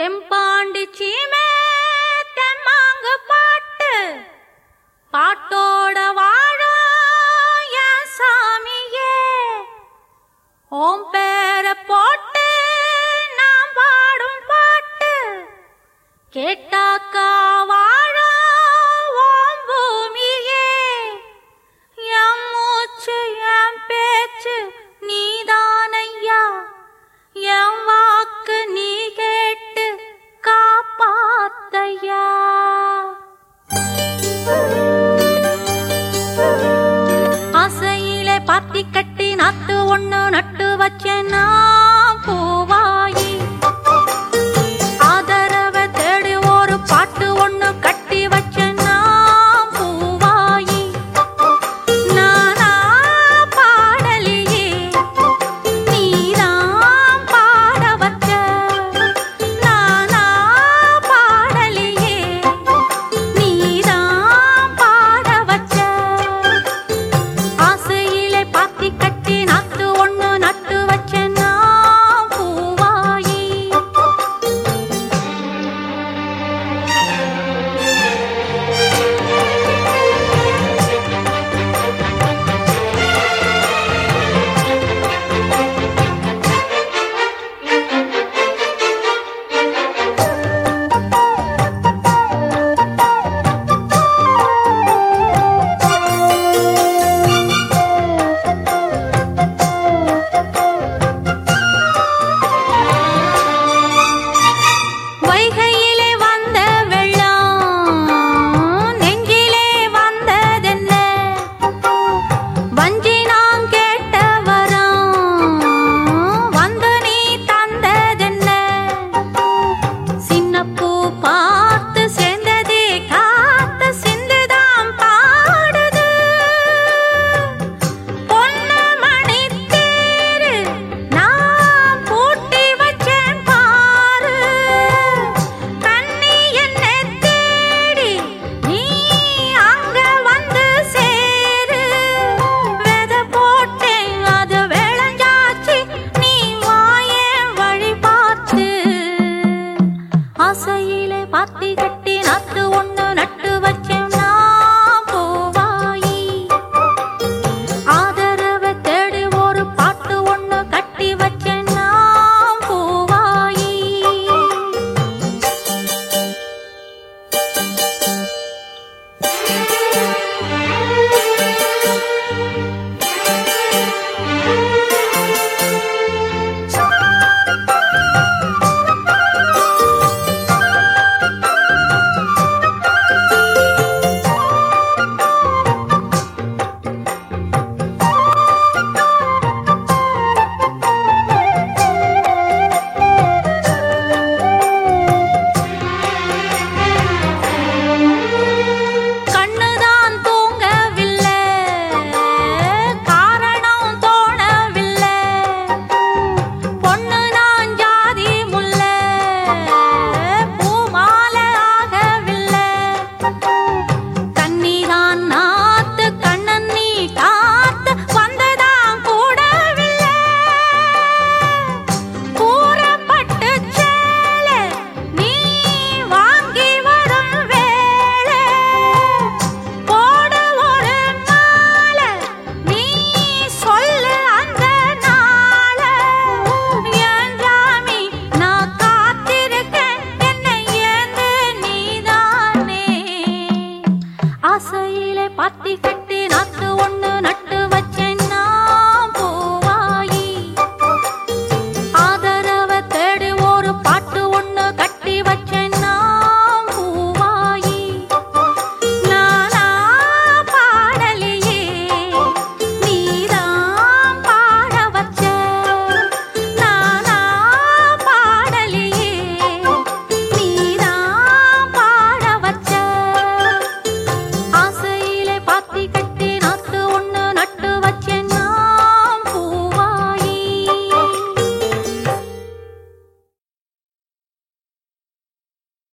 தெம்பாண்டு சீமே தெம்மாங்கு பாட்டு. பாட்டோட வாழா சாமியே. ஓம் பேர போட்டு நான் பாடும் பாட்டு. கேட்க ஆதிக்கட்ட காத்து உன்னை